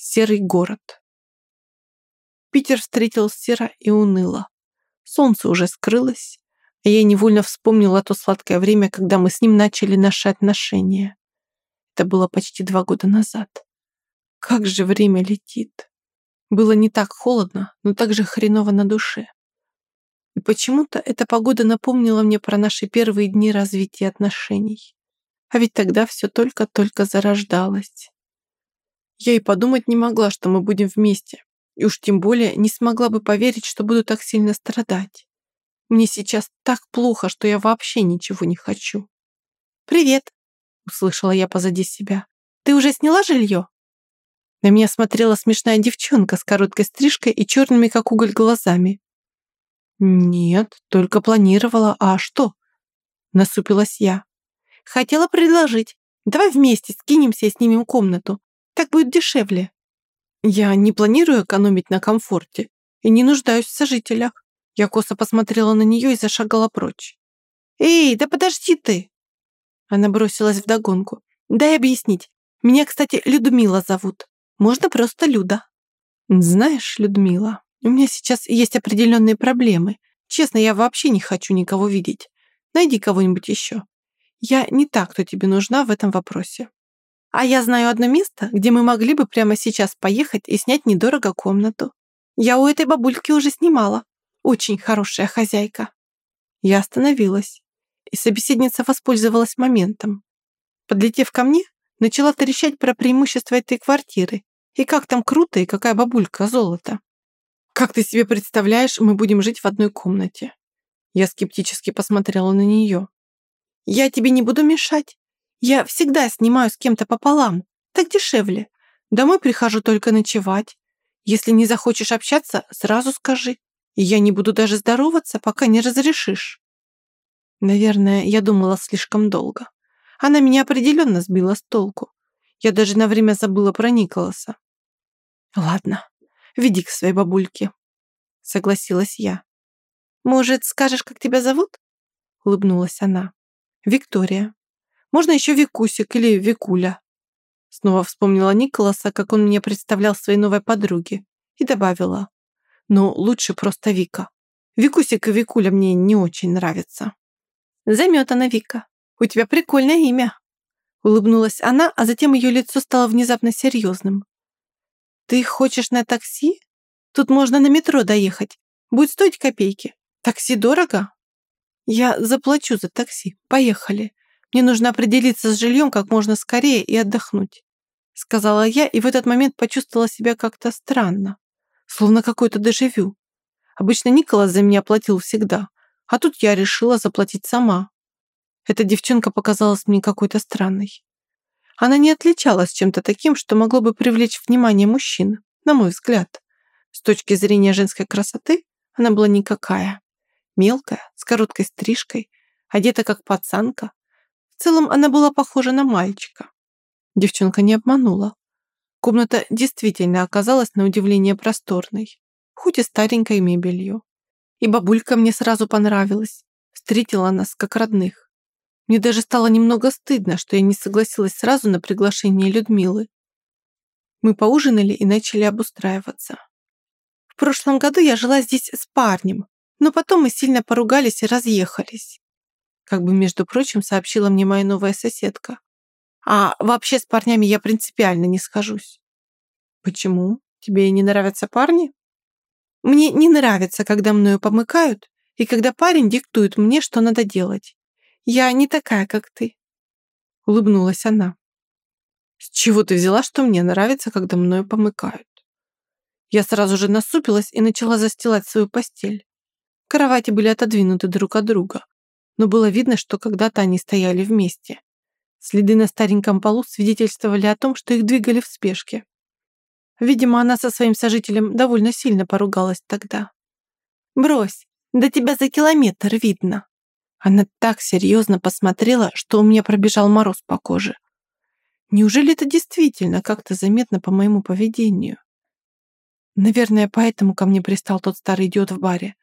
Серый город. Питер встретил серо и уныло. Солнце уже скрылось, а я невольно вспомнила то сладкое время, когда мы с ним начали наши отношения. Это было почти два года назад. Как же время летит. Было не так холодно, но также хреново на душе. И почему-то эта погода напомнила мне про наши первые дни развития отношений. А ведь тогда все только-только зарождалось. Я и подумать не могла, что мы будем вместе. И уж тем более не смогла бы поверить, что буду так сильно страдать. Мне сейчас так плохо, что я вообще ничего не хочу. «Привет!» — услышала я позади себя. «Ты уже сняла жилье?» На меня смотрела смешная девчонка с короткой стрижкой и черными, как уголь, глазами. «Нет, только планировала. А что?» Насупилась я. «Хотела предложить. Давай вместе скинемся и снимем комнату. Так будет дешевле. Я не планирую экономить на комфорте и не нуждаюсь в сожителях. Я косо посмотрела на нее и зашагала прочь. «Эй, да подожди ты!» Она бросилась вдогонку. «Дай объяснить. Меня, кстати, Людмила зовут. Можно просто Люда». «Знаешь, Людмила, у меня сейчас есть определенные проблемы. Честно, я вообще не хочу никого видеть. Найди кого-нибудь еще. Я не та, кто тебе нужна в этом вопросе. А я знаю одно место, где мы могли бы прямо сейчас поехать и снять недорого комнату. Я у этой бабульки уже снимала. Очень хорошая хозяйка. Я остановилась, и собеседница воспользовалась моментом. Подлетев ко мне, начала трещать про преимущества этой квартиры и как там круто и какая бабулька золото. Как ты себе представляешь, мы будем жить в одной комнате? Я скептически посмотрела на нее. Я тебе не буду мешать. Я всегда снимаю с кем-то пополам. Так дешевле. Домой прихожу только ночевать. Если не захочешь общаться, сразу скажи. И я не буду даже здороваться, пока не разрешишь. Наверное, я думала слишком долго. Она меня определенно сбила с толку. Я даже на время забыла про Николаса. Ладно, веди к своей бабульке. Согласилась я. Может, скажешь, как тебя зовут? Улыбнулась она. Виктория. Можно еще Викусик или Викуля». Снова вспомнила Николаса, как он мне представлял своей новой подруге, и добавила. «Ну, лучше просто Вика. Викусик и Викуля мне не очень нравятся». «Заметана, Вика. У тебя прикольное имя». Улыбнулась она, а затем ее лицо стало внезапно серьезным. «Ты хочешь на такси? Тут можно на метро доехать. Будет стоить копейки. Такси дорого?» «Я заплачу за такси. Поехали. Мне нужно определиться с жильем как можно скорее и отдохнуть», сказала я, и в этот момент почувствовала себя как-то странно, словно какой-то дежавю. Обычно Николас за меня платил всегда, а тут я решила заплатить сама. Эта девчонка показалась мне какой-то странной. Она не отличалась чем-то таким, что могло бы привлечь внимание мужчин, на мой взгляд. С точки зрения женской красоты она была никакая. Мелкая, с короткой стрижкой, одета как пацанка, в целом она была похожа на мальчика. Девчонка не обманула. Комната действительно оказалась на удивление просторной, хоть и старенькой мебелью. И бабулька мне сразу понравилась. Встретила нас как родных. Мне даже стало немного стыдно, что я не согласилась сразу на приглашение Людмилы. Мы поужинали и начали обустраиваться. В прошлом году я жила здесь с парнем, но потом мы сильно поругались и разъехались как бы, между прочим, сообщила мне моя новая соседка. А вообще с парнями я принципиально не схожусь. Почему? Тебе не нравятся парни? Мне не нравится, когда мною помыкают, и когда парень диктует мне, что надо делать. Я не такая, как ты. Улыбнулась она. С чего ты взяла, что мне нравится, когда мною помыкают? Я сразу же насупилась и начала застилать свою постель. Кровати были отодвинуты друг от друга, но было видно, что когда-то они стояли вместе. Следы на стареньком полу свидетельствовали о том, что их двигали в спешке. Видимо, она со своим сожителем довольно сильно поругалась тогда. «Брось, да тебя за километр видно!» Она так серьезно посмотрела, что у меня пробежал мороз по коже. Неужели это действительно как-то заметно по моему поведению? Наверное, поэтому ко мне пристал тот старый идиот в баре.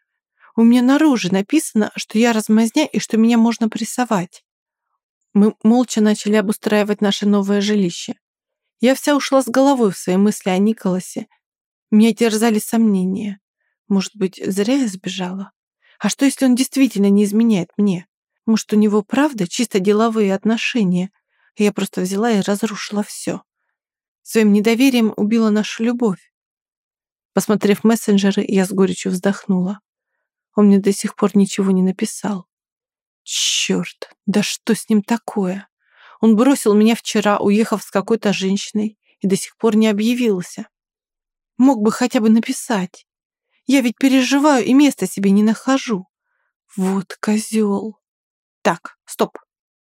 У меня наружу написано, что я размазня и что меня можно прессовать. Мы молча начали обустраивать наше новое жилище. Я вся ушла с головой в свои мысли о Николасе. Меня терзали сомнения. Может быть, зря я сбежала? А что, если он действительно не изменяет мне? Может, у него правда чисто деловые отношения? Я просто взяла и разрушила все. Своим недоверием убила нашу любовь. Посмотрев мессенджеры, я с горечью вздохнула. Он мне до сих пор ничего не написал. Черт, да что с ним такое? Он бросил меня вчера, уехав с какой-то женщиной, и до сих пор не объявился. Мог бы хотя бы написать. Я ведь переживаю и места себе не нахожу. Вот козел. Так, стоп.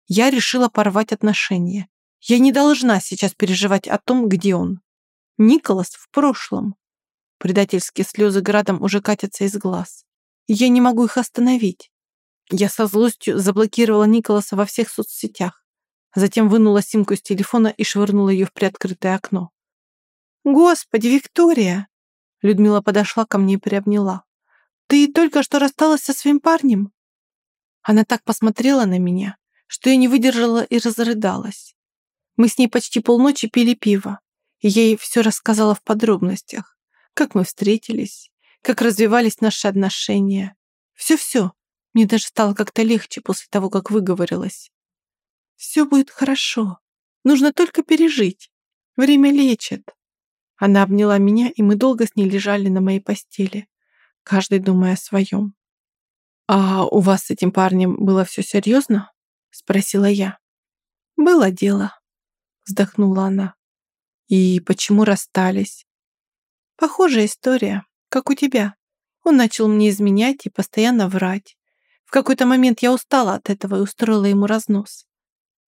Я решила порвать отношения. Я не должна сейчас переживать о том, где он. Николас в прошлом. Предательские слезы градом уже катятся из глаз. Я не могу их остановить. Я со злостью заблокировала Николаса во всех соцсетях. Затем вынула симку из телефона и швырнула ее в приоткрытое окно. «Господи, Виктория!» Людмила подошла ко мне и приобняла. «Ты только что рассталась со своим парнем?» Она так посмотрела на меня, что я не выдержала и разрыдалась. Мы с ней почти полночи пили пиво, и я ей все рассказала в подробностях, как мы встретились, как развивались наши отношения. Все-все. Мне даже стало как-то легче после того, как выговорилась. Все будет хорошо. Нужно только пережить. Время лечит. Она обняла меня, и мы долго с ней лежали на моей постели, каждый думая о своем. «А у вас с этим парнем было все серьезно?» — спросила я. «Было дело», — вздохнула она. «И почему расстались?» «Похожая история, как у тебя. Он начал мне изменять и постоянно врать. В какой-то момент я устала от этого и устроила ему разнос.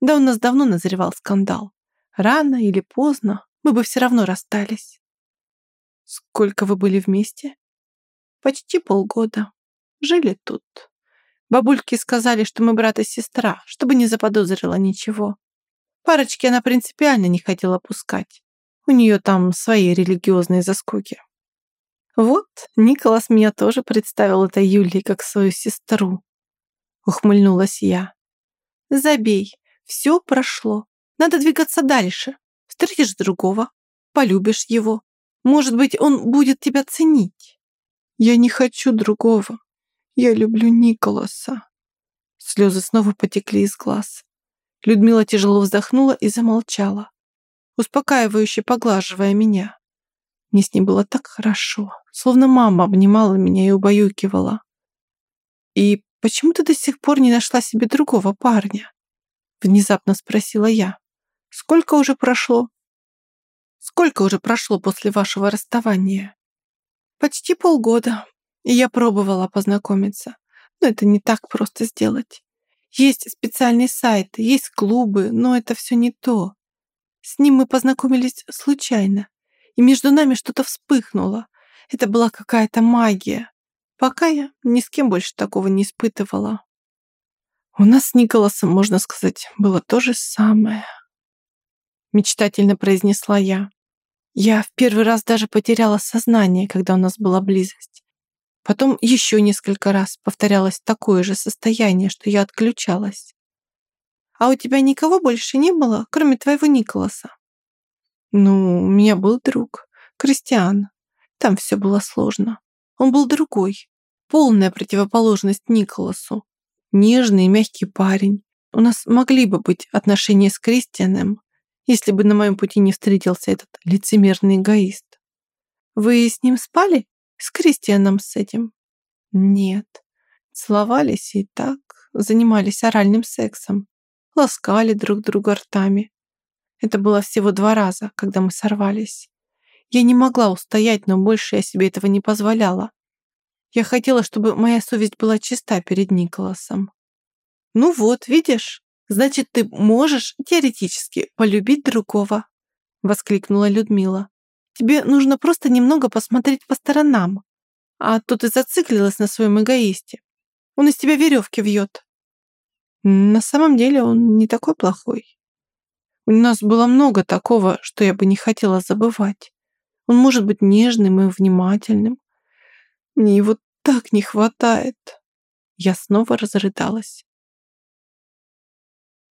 Да у нас давно назревал скандал. Рано или поздно мы бы все равно расстались. Сколько вы были вместе? Почти полгода. Жили тут. Бабульки сказали, что мы брат и сестра, чтобы не заподозрила ничего. Парочки она принципиально не хотела пускать. У нее там свои религиозные заскоки. Вот, Николас меня тоже представил этой Юлии как свою сестру. Ухмыльнулась я. Забей, все прошло. Надо двигаться дальше. Встретишь другого, полюбишь его. Может быть, он будет тебя ценить. Я не хочу другого. Я люблю Николаса. Слезы снова потекли из глаз. Людмила тяжело вздохнула и замолчала, успокаивающе поглаживая меня. Мне с ней было так хорошо, словно мама обнимала меня и убаюкивала. И почему ты до сих пор не нашла себе другого парня? Внезапно спросила я. Сколько уже прошло? Сколько уже прошло после вашего расставания? Почти полгода. И я пробовала познакомиться. Но это не так просто сделать. Есть специальные сайты, есть клубы, но это все не то. С ним мы познакомились случайно, и между нами что-то вспыхнуло. Это была какая-то магия. Пока я ни с кем больше такого не испытывала. У нас с Николасом, можно сказать, было то же самое. Мечтательно произнесла я. Я в первый раз даже потеряла сознание, когда у нас была близость. Потом еще несколько раз повторялось такое же состояние, что я отключалась. А у тебя никого больше не было, кроме твоего Николаса? Ну, у меня был друг, Кристиан. Там все было сложно. Он был другой, полная противоположность Николасу. Нежный и мягкий парень. У нас могли бы быть отношения с Кристианом, если бы на моем пути не встретился этот лицемерный эгоист. Вы с ним спали? С Кристианом с этим? Нет. Целовались и так, занимались оральным сексом. Ласкали друг друга ртами. Это было всего два раза, когда мы сорвались. Я не могла устоять, но больше я себе этого не позволяла. Я хотела, чтобы моя совесть была чиста перед Николасом. Ну вот, видишь, значит, ты можешь теоретически полюбить другого, воскликнула Людмила. Тебе нужно просто немного посмотреть по сторонам. А то ты зациклилась на своем эгоисте. Он из тебя веревки вьет. На самом деле он не такой плохой. У нас было много такого, что я бы не хотела забывать. Он может быть нежным и внимательным, мне его так не хватает. Я снова разрыдалась.